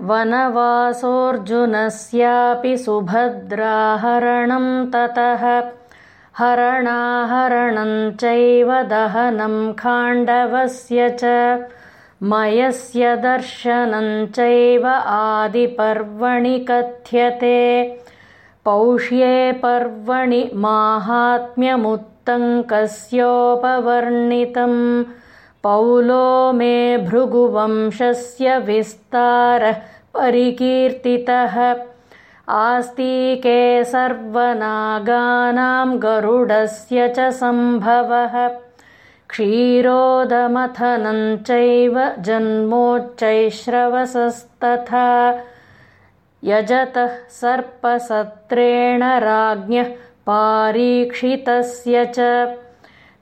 वनवासोऽर्जुनस्यापि सुभद्राहरणं ततः। हरणाहरणं चैव दहनं खाण्डवस्य च। मयस्य दर्शनं चैव आदिपर्वणि कथ्यते। पौष्ये पर्वणि माहात्म्यमुत्तङ्कस्योपवर्णितम् पौलो मे भृगुवंशस्य विस्तारः परिकीर्तितः। आस्तीके सर्वनागानां गरुडस्य च सम्भवः। क्षीरोदमथनं चैव जन्मोच्चैश्रवसस्तथा। यजतः सर्पसत्रेण राज्ञः पारीक्षितस्य च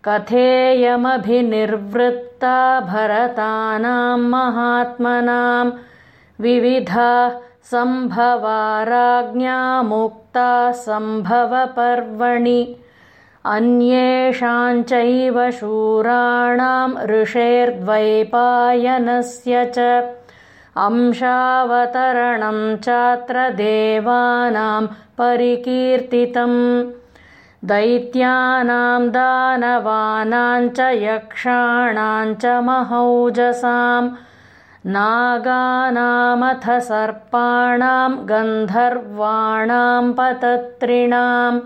कथेयमभिनिर्वृत्ता भरतानां महात्मनां विविधा सम्भवाराज्ञामुक्ता सम्भवपर्वणि। अन्येषाञ्चैव शूराणां ऋषेर्द्वैपायनस्य च अंशावतरणं चात्र देवानां परिकीर्तितम् दैत्यानां दानवानां च यक्षाणां च महौजसां नागानामथ सर्पाणां गन्धर्वाणां पतत्रिणाम्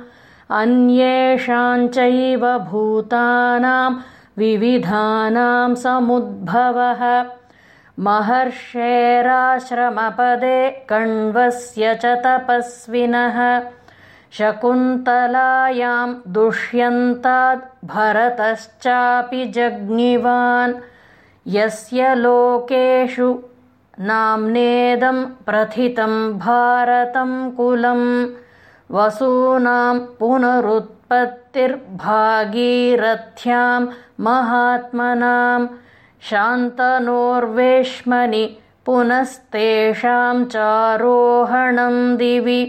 अन्येषाञ्चैव भूतानां विविधानां समुद्भवः। महर्षेराश्रमपदे कण्वस्य च तपस्विनः शकुन्तलायां दुष्यन्ताद् भरतश्चापि जज्ञिवान् यस्य लोकेषु नाम्नेदं प्रथितं भारतं कुलं वसूनां पुनरुत्पत्तिर्भागीरथ्यां महात्मनां शान्तनोर्वेश्मनि पुनस्तेषां चारोहणं दिवि